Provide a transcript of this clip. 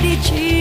damai tentram